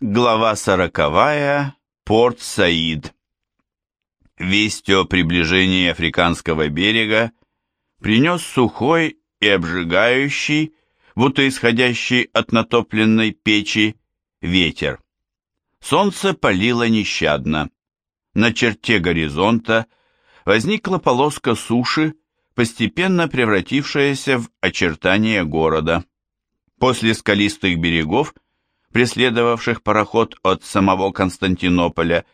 Глава сороковая. Порт Саид. Весть о приближении африканского берега принес сухой и обжигающий, будто исходящий от натопленной печи, ветер. Солнце палило нещадно. На черте горизонта возникла полоска суши, постепенно превратившаяся в очертания города. После скалистых берегов – преследовавших пароход от самого Константинополя,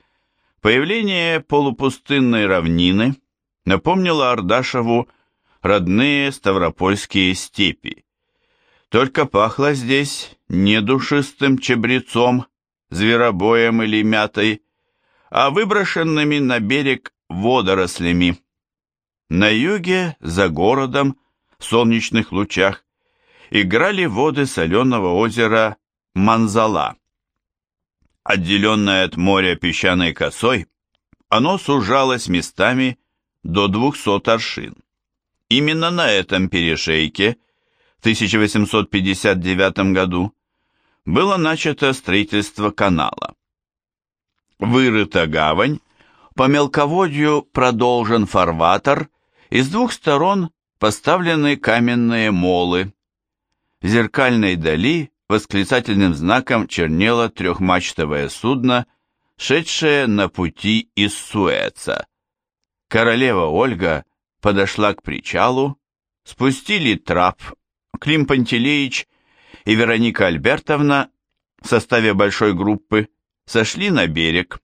появление полупустынной равнины напомнило Ардашеву родные ставропольские степи. Только пахло здесь не душистым чебрецом, зверобоем или мятой, а выброшенными на берег водорослями. На юге, за городом, в солнечных лучах, играли воды соленого озера Манзала. Отделенное от моря песчаной косой, оно сужалось местами до 200 аршин. Именно на этом перешейке в 1859 году было начато строительство канала. Вырыта гавань, по мелководью продолжен фарватер, и с двух сторон поставлены каменные молы. В зеркальной дали восклицательным знаком чернело трехмачтовое судно, шедшее на пути из Суэца. Королева Ольга подошла к причалу, спустили трап, Клим Пантелеич и Вероника Альбертовна в составе большой группы сошли на берег.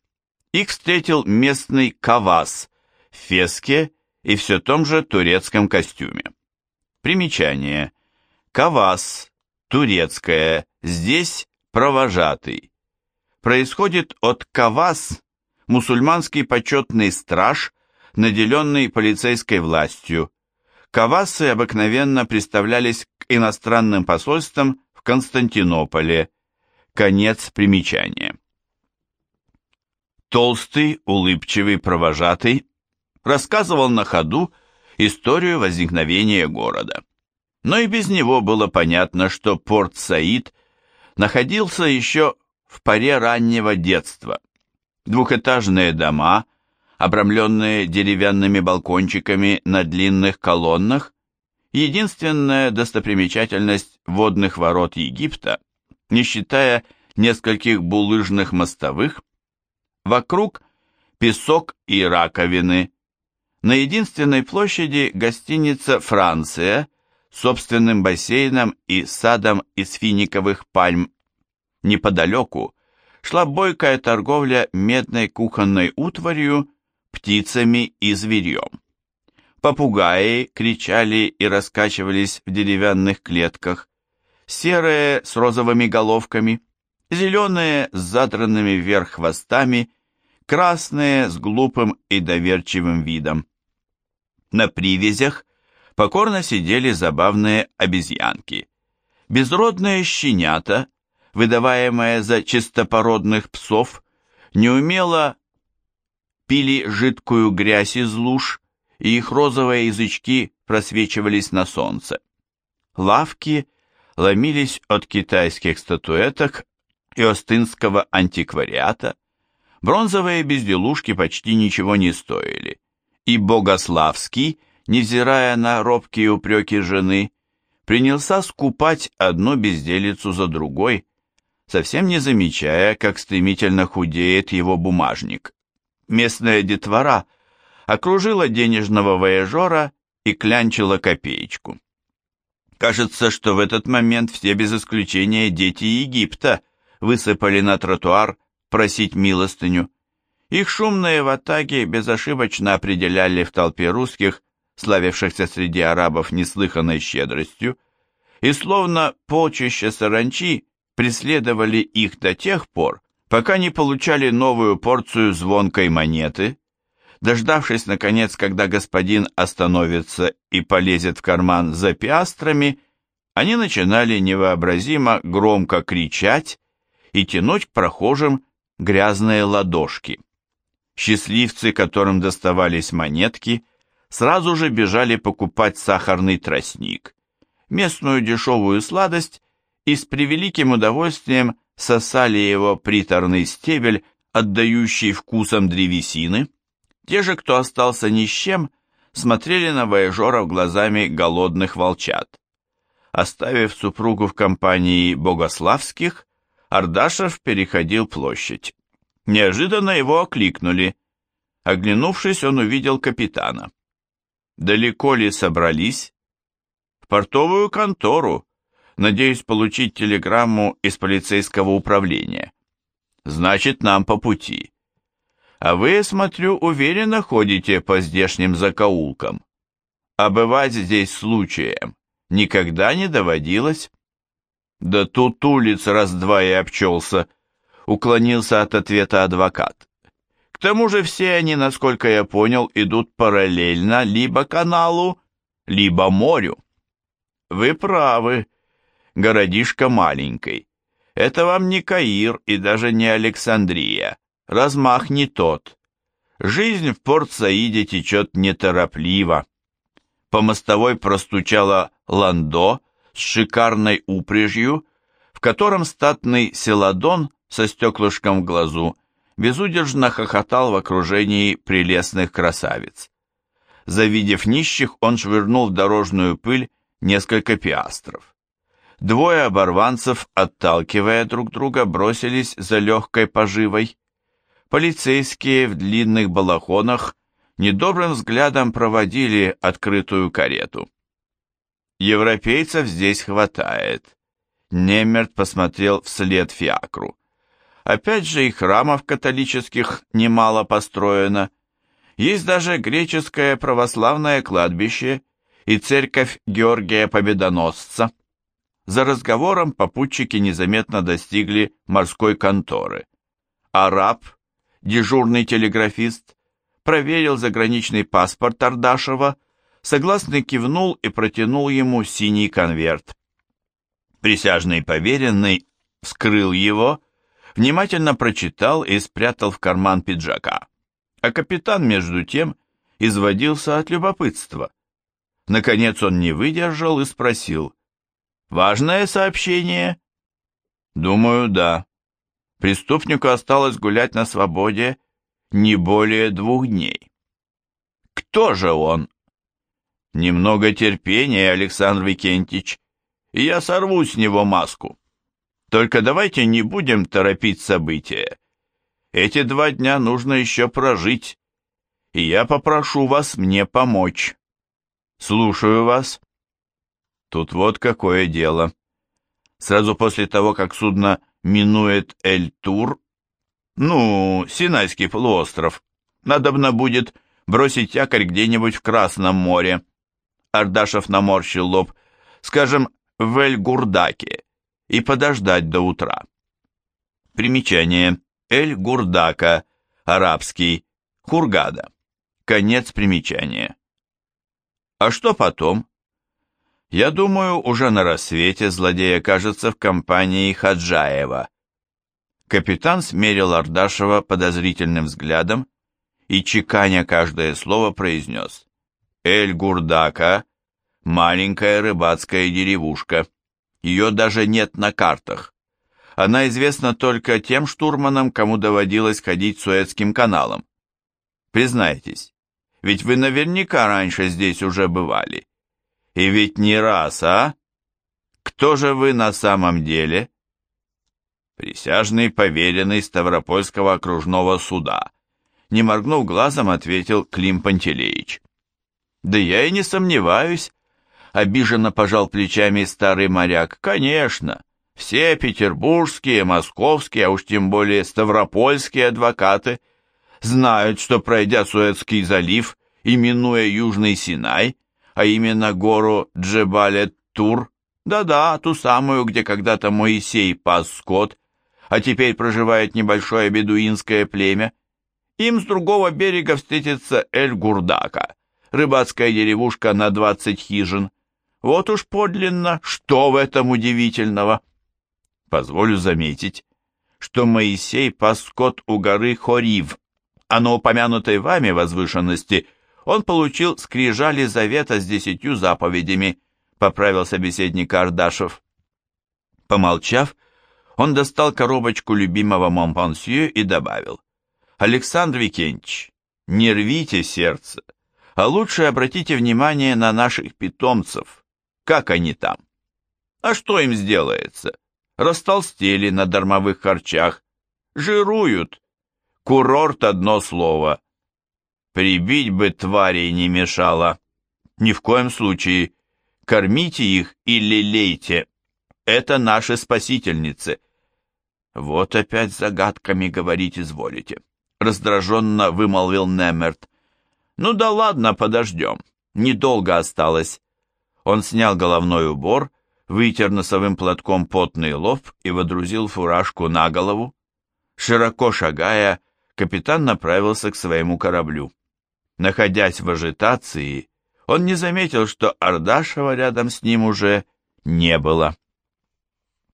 Их встретил местный кавас в феске и все том же турецком костюме. Примечание. Кавас турецкое, здесь провожатый. Происходит от кавас, мусульманский почетный страж, наделенный полицейской властью. Кавасы обыкновенно представлялись к иностранным посольствам в Константинополе. Конец примечания. Толстый, улыбчивый провожатый рассказывал на ходу историю возникновения города но и без него было понятно, что порт Саид находился еще в поре раннего детства. Двухэтажные дома, обрамленные деревянными балкончиками на длинных колоннах, единственная достопримечательность водных ворот Египта, не считая нескольких булыжных мостовых, вокруг песок и раковины, на единственной площади гостиница «Франция», собственным бассейном и садом из финиковых пальм. Неподалеку шла бойкая торговля медной кухонной утварью, птицами и зверьем. Попугаи кричали и раскачивались в деревянных клетках, серые с розовыми головками, зеленые с задранными вверх хвостами, красные с глупым и доверчивым видом. На привязях покорно сидели забавные обезьянки. Безродные щенята, выдаваемые за чистопородных псов, неумело пили жидкую грязь из луж, и их розовые язычки просвечивались на солнце. Лавки ломились от китайских статуэток и остынского антиквариата, бронзовые безделушки почти ничего не стоили, и Богославский невзирая на робкие упреки жены, принялся скупать одну безделицу за другой, совсем не замечая, как стремительно худеет его бумажник. Местная детвора окружила денежного вояжера и клянчила копеечку. Кажется, что в этот момент все без исключения дети Египта высыпали на тротуар просить милостыню. Их шумные ватаги безошибочно определяли в толпе русских славившихся среди арабов неслыханной щедростью, и словно полчища саранчи преследовали их до тех пор, пока не получали новую порцию звонкой монеты. Дождавшись, наконец, когда господин остановится и полезет в карман за пиастрами, они начинали невообразимо громко кричать и тянуть к прохожим грязные ладошки. Счастливцы, которым доставались монетки, сразу же бежали покупать сахарный тростник, местную дешевую сладость и с превеликим удовольствием сосали его приторный стебель, отдающий вкусом древесины. Те же, кто остался ни с чем, смотрели на вояжеров глазами голодных волчат. Оставив супругу в компании богославских, Ардашев переходил площадь. Неожиданно его окликнули. Оглянувшись, он увидел капитана. Далеко ли собрались? В портовую контору. Надеюсь получить телеграмму из полицейского управления. Значит, нам по пути. А вы, смотрю, уверенно ходите по здешним закоулкам. А бывать здесь случаем никогда не доводилось. Да тут улиц раз-два и обчелся, уклонился от ответа адвокат. К тому же все они, насколько я понял, идут параллельно либо каналу, либо морю. Вы правы, городишко маленький. Это вам не Каир и даже не Александрия. Размах не тот. Жизнь в Порт-Саиде течет неторопливо. По мостовой простучало ландо с шикарной упряжью, в котором статный селадон со стеклышком в глазу безудержно хохотал в окружении прелестных красавиц. Завидев нищих, он швырнул в дорожную пыль несколько пиастров. Двое оборванцев, отталкивая друг друга, бросились за легкой поживой. Полицейские в длинных балахонах недобрым взглядом проводили открытую карету. Европейцев здесь хватает. Немерт посмотрел вслед Фиакру. Опять же и храмов католических немало построено. Есть даже греческое православное кладбище и церковь Георгия Победоносца. За разговором попутчики незаметно достигли морской конторы. Араб, дежурный телеграфист, проверил заграничный паспорт Ардашева, согласно кивнул и протянул ему синий конверт. Присяжный поверенный вскрыл его внимательно прочитал и спрятал в карман пиджака. А капитан, между тем, изводился от любопытства. Наконец он не выдержал и спросил. «Важное сообщение?» «Думаю, да. Преступнику осталось гулять на свободе не более двух дней». «Кто же он?» «Немного терпения, Александр Викентич, и я сорву с него маску». Только давайте не будем торопить события. Эти два дня нужно еще прожить, и я попрошу вас мне помочь. Слушаю вас. Тут вот какое дело. Сразу после того, как судно минует Эль-Тур, ну, Синайский полуостров, надобно будет бросить якорь где-нибудь в Красном море. Ардашев наморщил лоб, скажем, в Эль-Гурдаке и подождать до утра. Примечание. Эль-Гурдака, арабский, Хургада. Конец примечания. А что потом? Я думаю, уже на рассвете злодей окажется в компании Хаджаева. Капитан смерил Ардашева подозрительным взглядом и, чеканя каждое слово, произнес. Эль-Гурдака – маленькая рыбацкая деревушка. Ее даже нет на картах. Она известна только тем штурманам, кому доводилось ходить Суэцким каналом. Признайтесь, ведь вы наверняка раньше здесь уже бывали. И ведь не раз, а? Кто же вы на самом деле? Присяжный поверенный Ставропольского окружного суда. Не моргнув глазом, ответил Клим Пантелеич. Да я и не сомневаюсь, обиженно пожал плечами старый моряк. Конечно, все петербургские, московские, а уж тем более ставропольские адвокаты знают, что пройдя Суэцкий залив и минуя Южный Синай, а именно гору Джебалет-Тур, да-да, ту самую, где когда-то Моисей пас скот, а теперь проживает небольшое бедуинское племя, им с другого берега встретится Эль-Гурдака, рыбацкая деревушка на двадцать хижин, вот уж подлинно, что в этом удивительного? Позволю заметить, что Моисей пас скот у горы Хорив, а на упомянутой вами возвышенности он получил скрижали завета с десятью заповедями, поправил собеседник Ардашев. Помолчав, Он достал коробочку любимого Монпансье и добавил. «Александр Викентьевич, не рвите сердце, а лучше обратите внимание на наших питомцев. Как они там? А что им сделается? Растолстели на дармовых харчах, жируют. Курорт одно слово. Прибить бы тварей не мешало. Ни в коем случае. Кормите их и лелейте. Это наши спасительницы. Вот опять загадками говорить изволите. Раздраженно вымолвил Немерт. Ну да ладно, подождем. Недолго осталось. Он снял головной убор, вытер носовым платком потный лоб и водрузил фуражку на голову. Широко шагая, капитан направился к своему кораблю. Находясь в ажитации, он не заметил, что Ардашева рядом с ним уже не было.